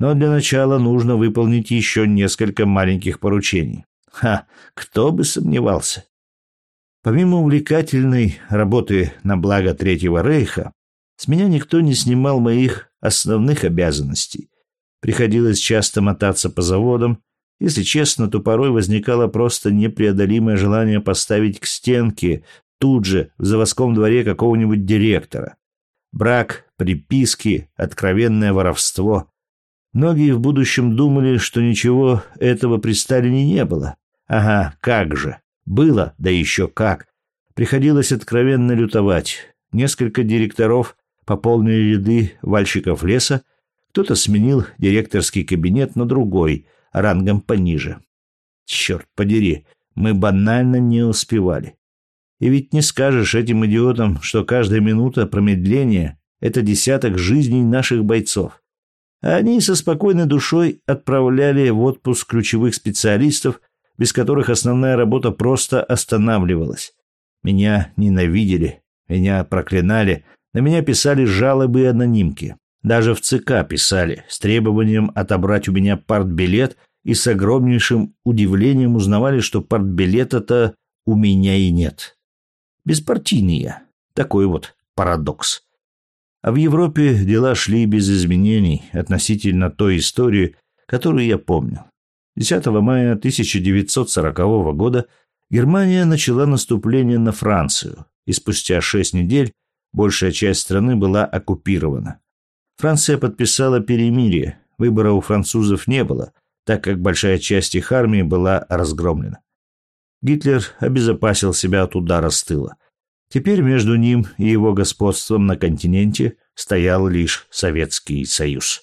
Но для начала нужно выполнить еще несколько маленьких поручений. Ха, кто бы сомневался. Помимо увлекательной работы на благо Третьего Рейха, с меня никто не снимал моих основных обязанностей, Приходилось часто мотаться по заводам. Если честно, то порой возникало просто непреодолимое желание поставить к стенке тут же в заводском дворе какого-нибудь директора. Брак, приписки, откровенное воровство. Многие в будущем думали, что ничего этого при Сталине не было. Ага, как же. Было, да еще как. Приходилось откровенно лютовать. Несколько директоров пополнили ряды вальщиков леса, кто-то сменил директорский кабинет на другой, рангом пониже. Черт подери, мы банально не успевали. И ведь не скажешь этим идиотам, что каждая минута промедления — это десяток жизней наших бойцов. Они со спокойной душой отправляли в отпуск ключевых специалистов, без которых основная работа просто останавливалась. Меня ненавидели, меня проклинали, на меня писали жалобы и анонимки. Даже в ЦК писали с требованием отобрать у меня партбилет и с огромнейшим удивлением узнавали, что партбилета-то у меня и нет. Беспартийный я. Такой вот парадокс. А в Европе дела шли без изменений относительно той истории, которую я помнил. 10 мая 1940 года Германия начала наступление на Францию, и спустя шесть недель большая часть страны была оккупирована. Франция подписала перемирие, выбора у французов не было, так как большая часть их армии была разгромлена. Гитлер обезопасил себя от удара с тыла. Теперь между ним и его господством на континенте стоял лишь Советский Союз.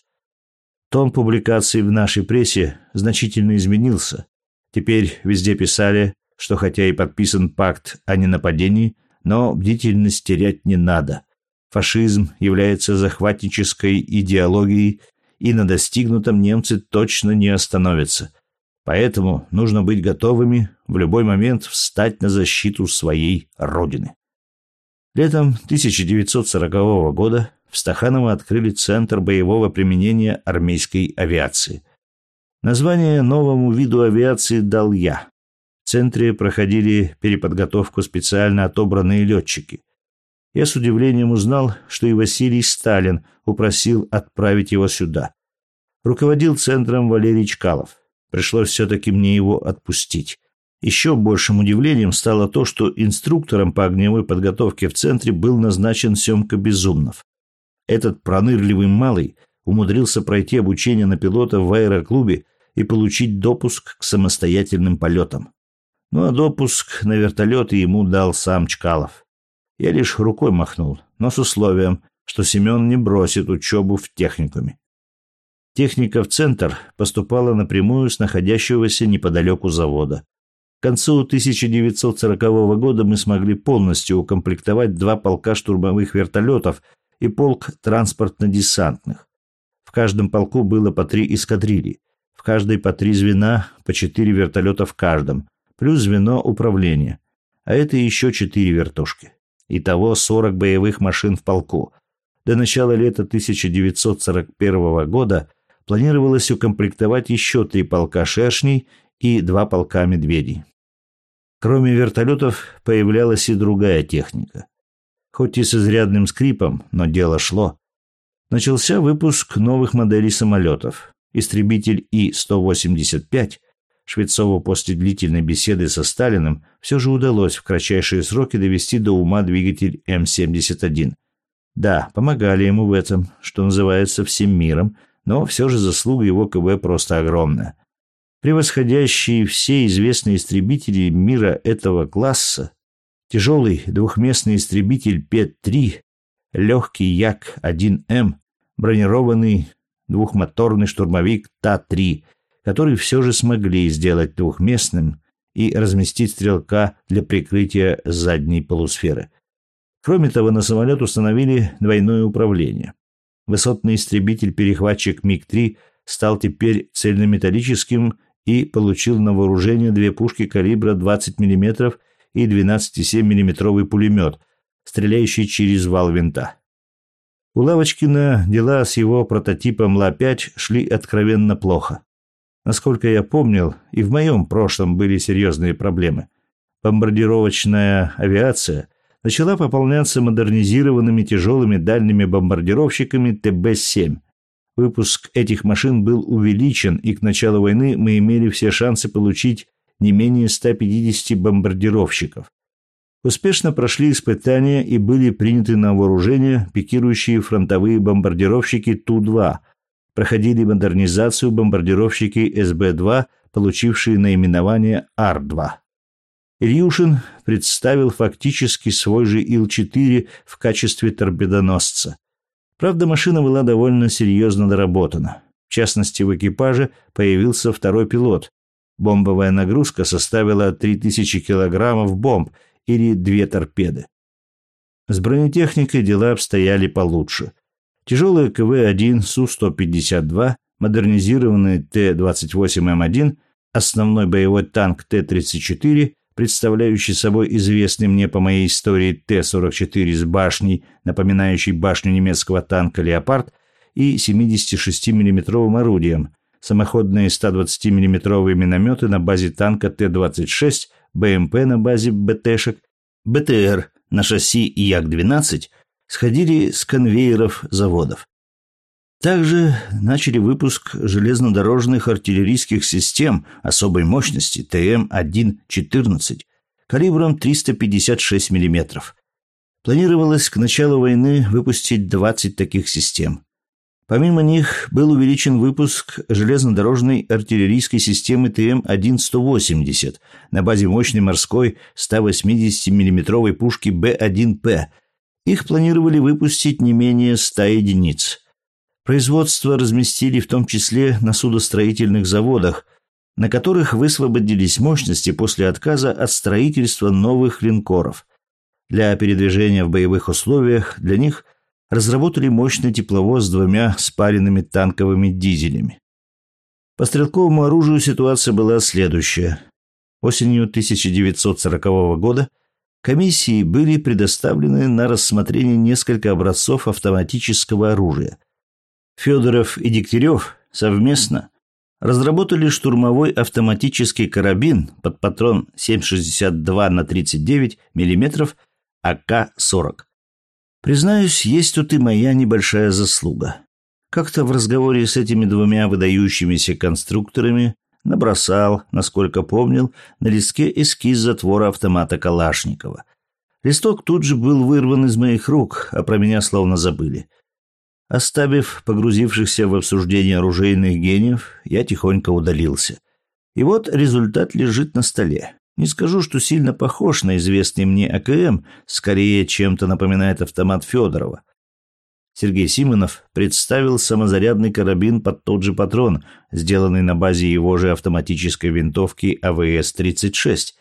Тон публикаций в нашей прессе значительно изменился. Теперь везде писали, что хотя и подписан пакт о ненападении, но бдительность терять не надо. Фашизм является захватнической идеологией, и на достигнутом немцы точно не остановятся. Поэтому нужно быть готовыми в любой момент встать на защиту своей родины. Летом 1940 года в Стаханово открыли Центр боевого применения армейской авиации. Название новому виду авиации дал я. В центре проходили переподготовку специально отобранные летчики я с удивлением узнал, что и Василий Сталин упросил отправить его сюда. Руководил центром Валерий Чкалов. Пришлось все-таки мне его отпустить. Еще большим удивлением стало то, что инструктором по огневой подготовке в центре был назначен Семка Безумнов. Этот пронырливый малый умудрился пройти обучение на пилота в аэроклубе и получить допуск к самостоятельным полетам. Ну а допуск на вертолеты ему дал сам Чкалов. Я лишь рукой махнул, но с условием, что Семен не бросит учебу в техникуме. Техника в центр поступала напрямую с находящегося неподалеку завода. К концу 1940 года мы смогли полностью укомплектовать два полка штурмовых вертолетов и полк транспортно-десантных. В каждом полку было по три эскадрильи, в каждой по три звена, по четыре вертолета в каждом, плюс звено управления, а это еще четыре вертушки. Итого 40 боевых машин в полку. До начала лета 1941 года планировалось укомплектовать еще три полка шершней и два полка медведей. Кроме вертолетов появлялась и другая техника. Хоть и с изрядным скрипом, но дело шло. Начался выпуск новых моделей самолетов. Истребитель И-185 Швецову после длительной беседы со Сталиным все же удалось в кратчайшие сроки довести до ума двигатель М-71. Да, помогали ему в этом, что называется, всем миром, но все же заслуга его КБ просто огромная. Превосходящие все известные истребители мира этого класса, тяжелый двухместный истребитель П-3, легкий Як-1М, бронированный двухмоторный штурмовик Та-3, который все же смогли сделать двухместным и разместить стрелка для прикрытия задней полусферы. Кроме того, на самолет установили двойное управление. Высотный истребитель-перехватчик МиГ-3 стал теперь цельнометаллическим и получил на вооружение две пушки калибра 20 мм и 12,7 мм пулемет, стреляющий через вал винта. У Лавочкина дела с его прототипом Ла-5 шли откровенно плохо. Насколько я помнил, и в моем прошлом были серьезные проблемы. Бомбардировочная авиация начала пополняться модернизированными тяжелыми дальними бомбардировщиками ТБ-7. Выпуск этих машин был увеличен, и к началу войны мы имели все шансы получить не менее 150 бомбардировщиков. Успешно прошли испытания и были приняты на вооружение пикирующие фронтовые бомбардировщики Ту-2, проходили модернизацию бомбардировщики СБ-2, получившие наименование Ар-2. Ильюшин представил фактически свой же Ил-4 в качестве торпедоносца. Правда, машина была довольно серьезно доработана. В частности, в экипаже появился второй пилот. Бомбовая нагрузка составила 3000 килограммов бомб или две торпеды. С бронетехникой дела обстояли получше. Тяжелые КВ-1 Су-152, модернизированный Т-28М1, основной боевой танк Т-34 представляющий собой известный мне по моей истории Т-44 с башней, напоминающей башню немецкого танка «Леопард», и 76 миллиметровым орудием, самоходные 120 миллиметровые минометы на базе танка Т-26, БМП на базе БТшек, БТР на шасси Як-12 сходили с конвейеров заводов. Также начали выпуск железнодорожных артиллерийских систем особой мощности ТМ-1-14 калибром 356 мм. Планировалось к началу войны выпустить 20 таких систем. Помимо них был увеличен выпуск железнодорожной артиллерийской системы ТМ-1-180 на базе мощной морской 180 мм пушки Б-1П. Их планировали выпустить не менее 100 единиц. Производство разместили в том числе на судостроительных заводах, на которых высвободились мощности после отказа от строительства новых линкоров. Для передвижения в боевых условиях для них разработали мощный тепловоз с двумя спаренными танковыми дизелями. По стрелковому оружию ситуация была следующая. Осенью 1940 года комиссии были предоставлены на рассмотрение несколько образцов автоматического оружия – Федоров и Дегтярев совместно разработали штурмовой автоматический карабин под патрон 7,62 на 39 мм АК-40. Признаюсь, есть тут и моя небольшая заслуга. Как-то в разговоре с этими двумя выдающимися конструкторами набросал, насколько помнил, на листке эскиз затвора автомата Калашникова. Листок тут же был вырван из моих рук, а про меня словно забыли. Оставив погрузившихся в обсуждение оружейных гениев, я тихонько удалился. И вот результат лежит на столе. Не скажу, что сильно похож на известный мне АКМ, скорее чем-то напоминает автомат Федорова. Сергей Симонов представил самозарядный карабин под тот же патрон, сделанный на базе его же автоматической винтовки АВС-36,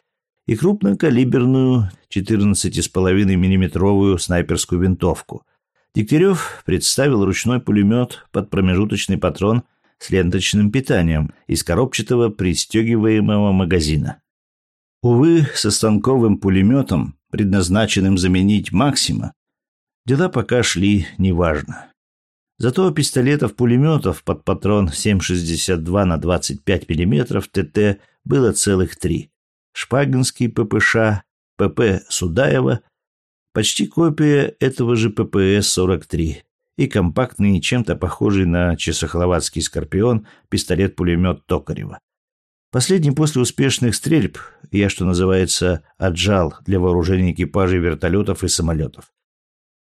и крупнокалиберную 14,5 миллиметровую снайперскую винтовку. Дегтярев представил ручной пулемет под промежуточный патрон с ленточным питанием из коробчатого пристегиваемого магазина. Увы, со станковым пулеметом, предназначенным заменить «Максима», дела пока шли неважно. Зато пистолетов-пулеметов под патрон 7,62 на 25 мм ТТ было целых три. Шпагинский ППШ, ПП Судаева, почти копия этого же ППС-43 и компактный, чем-то похожий на чехословацкий «Скорпион» пистолет-пулемет Токарева. Последний после успешных стрельб, я, что называется, отжал для вооружения экипажей вертолетов и самолетов.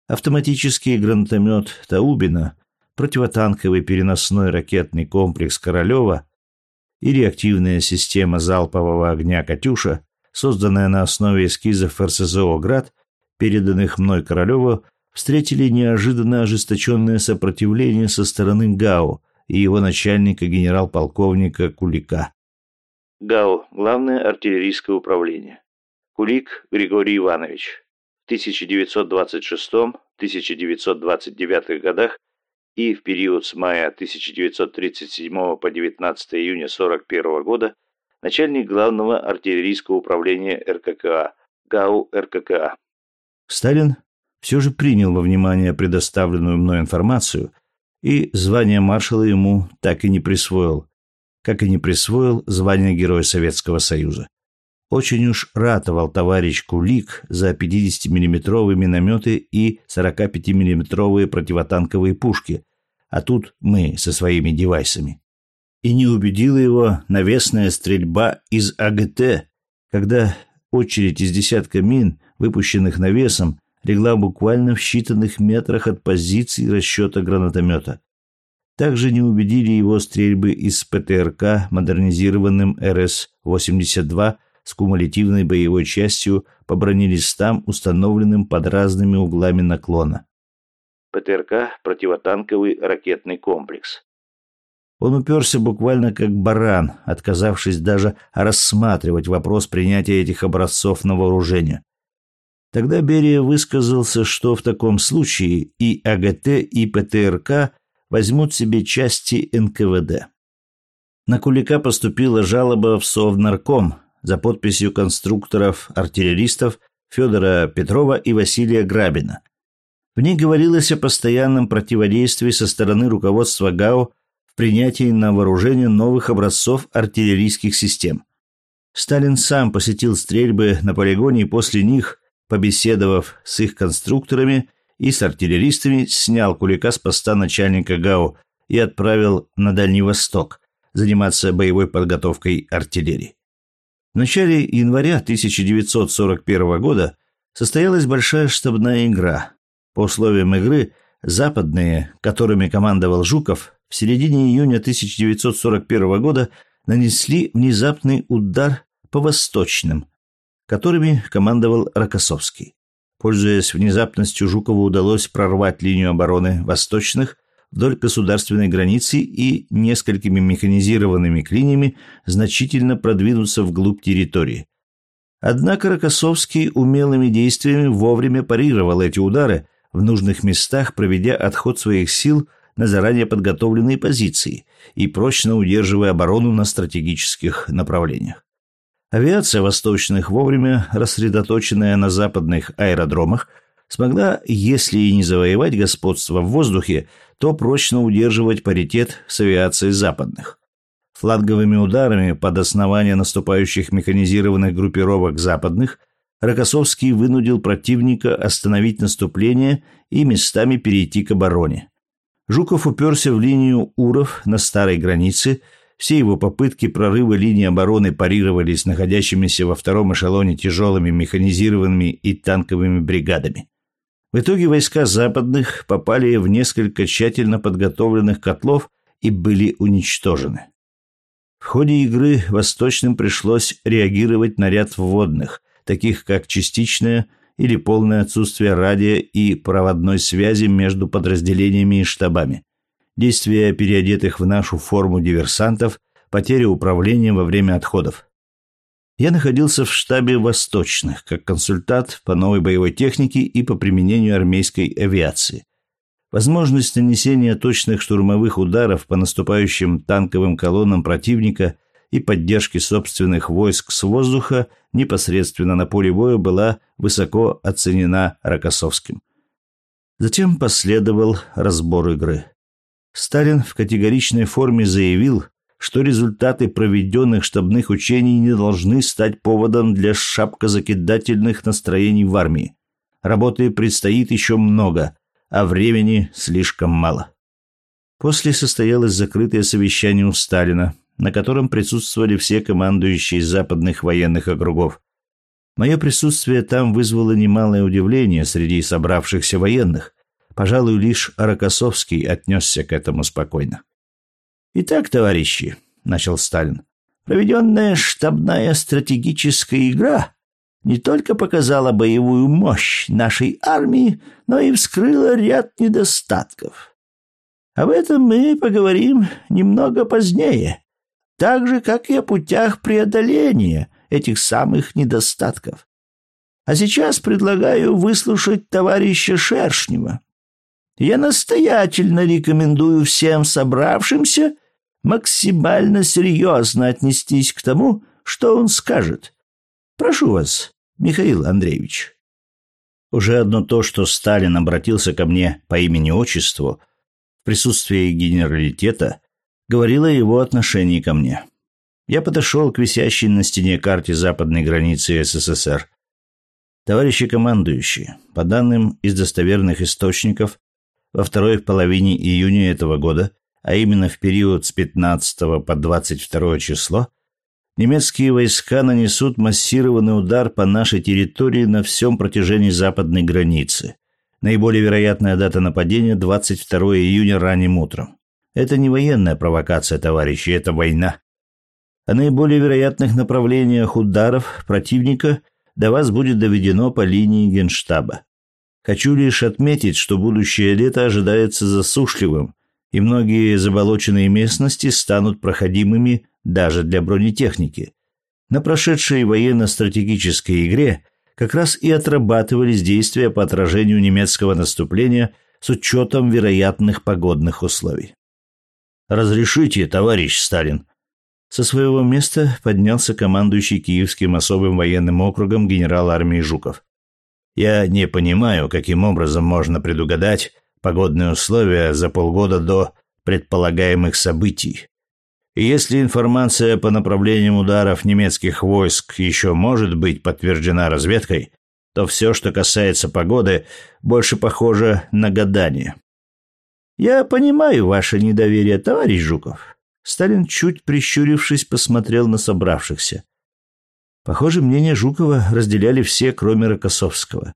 Автоматический гранатомет Таубина, противотанковый переносной ракетный комплекс Королева и реактивная система залпового огня «Катюша», созданная на основе эскизов РСЗО «Град», переданных мной Королеву, встретили неожиданно ожесточенное сопротивление со стороны ГАУ и его начальника генерал-полковника Кулика. ГАУ – Главное артиллерийское управление. Кулик Григорий Иванович. В 1926-1929 годах и в период с мая 1937 по 19 июня 1941 года начальник главного артиллерийского управления РККА, ГАУ РККА. Сталин все же принял во внимание предоставленную мной информацию и звание маршала ему так и не присвоил, как и не присвоил звание Героя Советского Союза. Очень уж ратовал товарищ Кулик за 50-миллиметровые минометы и 45-миллиметровые противотанковые пушки, а тут мы со своими девайсами. И не убедила его навесная стрельба из АГТ, когда очередь из десятка мин, выпущенных навесом, легла буквально в считанных метрах от позиции расчета гранатомета. Также не убедили его стрельбы из ПТРК модернизированным РС-82 с кумулятивной боевой частью по бронелистам, установленным под разными углами наклона. ПТРК – противотанковый ракетный комплекс. Он уперся буквально как баран, отказавшись даже рассматривать вопрос принятия этих образцов на вооружение. Тогда Берия высказался, что в таком случае и АГТ, и ПТРК возьмут себе части НКВД. На Кулика поступила жалоба в Совнарком, за подписью конструкторов-артиллеристов Федора Петрова и Василия Грабина. В ней говорилось о постоянном противодействии со стороны руководства ГАУ в принятии на вооружение новых образцов артиллерийских систем. Сталин сам посетил стрельбы на полигоне и после них, побеседовав с их конструкторами и с артиллеристами, снял Кулика с поста начальника ГАУ и отправил на Дальний Восток заниматься боевой подготовкой артиллерии. В начале января 1941 года состоялась большая штабная игра. По условиям игры, западные, которыми командовал Жуков, в середине июня 1941 года нанесли внезапный удар по восточным, которыми командовал Рокоссовский. Пользуясь внезапностью, Жукову удалось прорвать линию обороны восточных вдоль государственной границы и несколькими механизированными клиньями значительно продвинуться вглубь территории. Однако Рокоссовский умелыми действиями вовремя парировал эти удары в нужных местах, проведя отход своих сил на заранее подготовленные позиции и прочно удерживая оборону на стратегических направлениях. Авиация восточных, вовремя рассредоточенная на западных аэродромах, смогла, если и не завоевать господство в воздухе, то прочно удерживать паритет с авиацией западных. Фланговыми ударами под основание наступающих механизированных группировок западных Рокоссовский вынудил противника остановить наступление и местами перейти к обороне. Жуков уперся в линию Уров на старой границе, все его попытки прорыва линии обороны парировались находящимися во втором эшелоне тяжелыми механизированными и танковыми бригадами. В итоге войска западных попали в несколько тщательно подготовленных котлов и были уничтожены. В ходе игры восточным пришлось реагировать на ряд вводных, таких как частичное или полное отсутствие радио и проводной связи между подразделениями и штабами, действия переодетых в нашу форму диверсантов, потеря управления во время отходов. Я находился в штабе Восточных как консультант по новой боевой технике и по применению армейской авиации. Возможность нанесения точных штурмовых ударов по наступающим танковым колоннам противника и поддержки собственных войск с воздуха непосредственно на поле боя была высоко оценена Рокоссовским. Затем последовал разбор игры. Сталин в категоричной форме заявил, что результаты проведенных штабных учений не должны стать поводом для шапкозакидательных настроений в армии. Работы предстоит еще много, а времени слишком мало. После состоялось закрытое совещание у Сталина, на котором присутствовали все командующие западных военных округов. Мое присутствие там вызвало немалое удивление среди собравшихся военных. Пожалуй, лишь Аракосовский отнесся к этому спокойно. «Итак, товарищи», — начал Сталин, — «проведенная штабная стратегическая игра не только показала боевую мощь нашей армии, но и вскрыла ряд недостатков. Об этом мы поговорим немного позднее, так же, как и о путях преодоления этих самых недостатков. А сейчас предлагаю выслушать товарища Шершнева. Я настоятельно рекомендую всем собравшимся максимально серьезно отнестись к тому, что он скажет. Прошу вас, Михаил Андреевич. Уже одно то, что Сталин обратился ко мне по имени-отчеству в присутствии генералитета, говорило о его отношении ко мне. Я подошел к висящей на стене карте западной границы СССР. Товарищи командующие, по данным из достоверных источников, во второй половине июня этого года а именно в период с 15 по 22 число, немецкие войска нанесут массированный удар по нашей территории на всем протяжении западной границы. Наиболее вероятная дата нападения – 22 июня ранним утром. Это не военная провокация, товарищи, это война. О наиболее вероятных направлениях ударов противника до вас будет доведено по линии Генштаба. Хочу лишь отметить, что будущее лето ожидается засушливым, и многие заболоченные местности станут проходимыми даже для бронетехники. На прошедшей военно-стратегической игре как раз и отрабатывались действия по отражению немецкого наступления с учетом вероятных погодных условий. «Разрешите, товарищ Сталин», со своего места поднялся командующий Киевским особым военным округом генерал армии Жуков. «Я не понимаю, каким образом можно предугадать, погодные условия за полгода до предполагаемых событий. И если информация по направлениям ударов немецких войск еще может быть подтверждена разведкой, то все, что касается погоды, больше похоже на гадание. «Я понимаю ваше недоверие, товарищ Жуков». Сталин, чуть прищурившись, посмотрел на собравшихся. Похоже, мнение Жукова разделяли все, кроме Рокоссовского.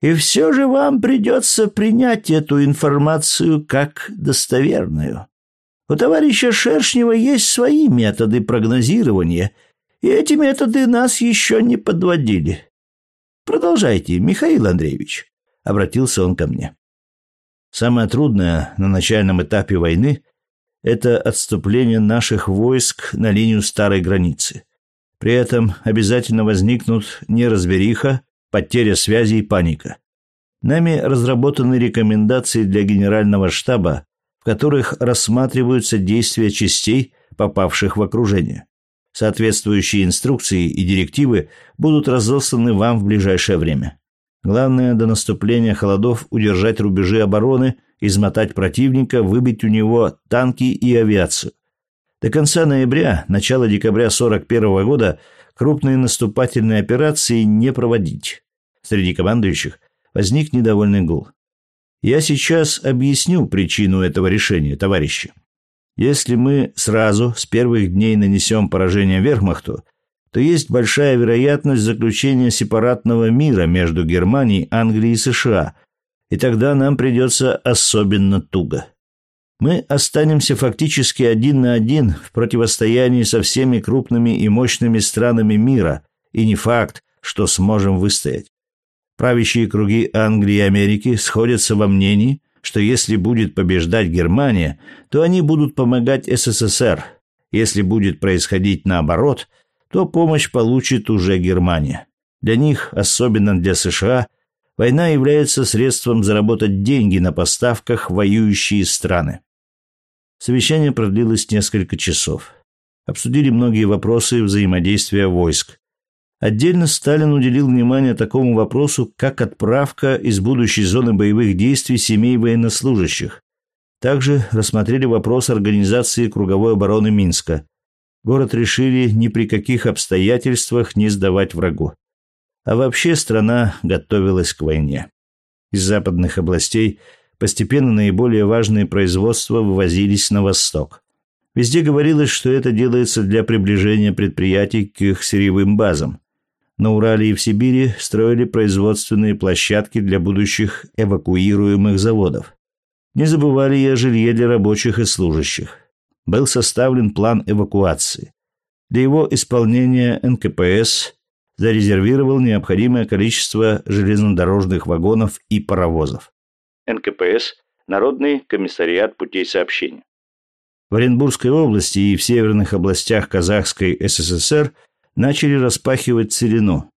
И все же вам придется принять эту информацию как достоверную. У товарища Шершнева есть свои методы прогнозирования, и эти методы нас еще не подводили. Продолжайте, Михаил Андреевич, — обратился он ко мне. Самое трудное на начальном этапе войны — это отступление наших войск на линию старой границы. При этом обязательно возникнут неразбериха, потеря связи и паника. Нами разработаны рекомендации для Генерального штаба, в которых рассматриваются действия частей, попавших в окружение. Соответствующие инструкции и директивы будут разосланы вам в ближайшее время. Главное до наступления холодов удержать рубежи обороны, измотать противника, выбить у него танки и авиацию. До конца ноября, начала декабря 41 года крупные наступательные операции не проводить. Среди командующих возник недовольный гул. Я сейчас объясню причину этого решения, товарищи. Если мы сразу с первых дней нанесем поражение Верхмахту, то есть большая вероятность заключения сепаратного мира между Германией, Англией и США, и тогда нам придется особенно туго. Мы останемся фактически один на один в противостоянии со всеми крупными и мощными странами мира, и не факт, что сможем выстоять. Правящие круги Англии и Америки сходятся во мнении, что если будет побеждать Германия, то они будут помогать СССР. Если будет происходить наоборот, то помощь получит уже Германия. Для них, особенно для США, война является средством заработать деньги на поставках воюющие страны. Совещание продлилось несколько часов. Обсудили многие вопросы взаимодействия войск. Отдельно Сталин уделил внимание такому вопросу, как отправка из будущей зоны боевых действий семей военнослужащих. Также рассмотрели вопрос организации круговой обороны Минска. Город решили ни при каких обстоятельствах не сдавать врагу. А вообще страна готовилась к войне. Из западных областей постепенно наиболее важные производства вывозились на восток. Везде говорилось, что это делается для приближения предприятий к их сырьевым базам на Урале и в Сибири строили производственные площадки для будущих эвакуируемых заводов. Не забывали и о жилье для рабочих и служащих. Был составлен план эвакуации. Для его исполнения НКПС зарезервировал необходимое количество железнодорожных вагонов и паровозов. НКПС – Народный комиссариат путей сообщения. В Оренбургской области и в северных областях Казахской СССР – начали распахивать целину.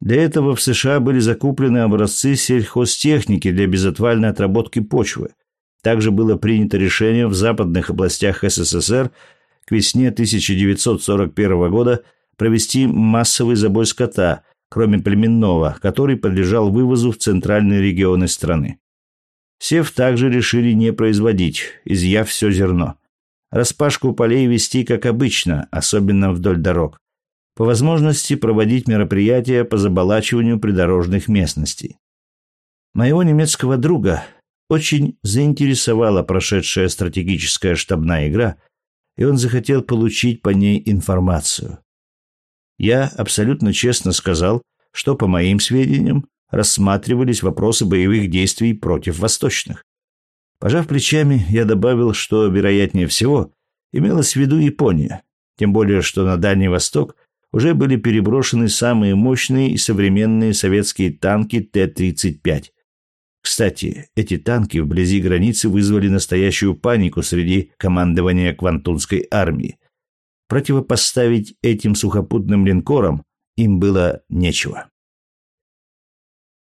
Для этого в США были закуплены образцы сельхозтехники для безотвальной отработки почвы. Также было принято решение в западных областях СССР к весне 1941 года провести массовый забой скота, кроме племенного, который подлежал вывозу в центральные регионы страны. Сев также решили не производить, изъяв все зерно. Распашку полей вести как обычно, особенно вдоль дорог по возможности проводить мероприятия по заболачиванию придорожных местностей. Моего немецкого друга очень заинтересовала прошедшая стратегическая штабная игра, и он захотел получить по ней информацию. Я абсолютно честно сказал, что, по моим сведениям, рассматривались вопросы боевых действий против восточных. Пожав плечами, я добавил, что, вероятнее всего, имелось в виду Япония, тем более, что на Дальний Восток уже были переброшены самые мощные и современные советские танки Т-35. Кстати, эти танки вблизи границы вызвали настоящую панику среди командования Квантунской армии. Противопоставить этим сухопутным линкорам им было нечего.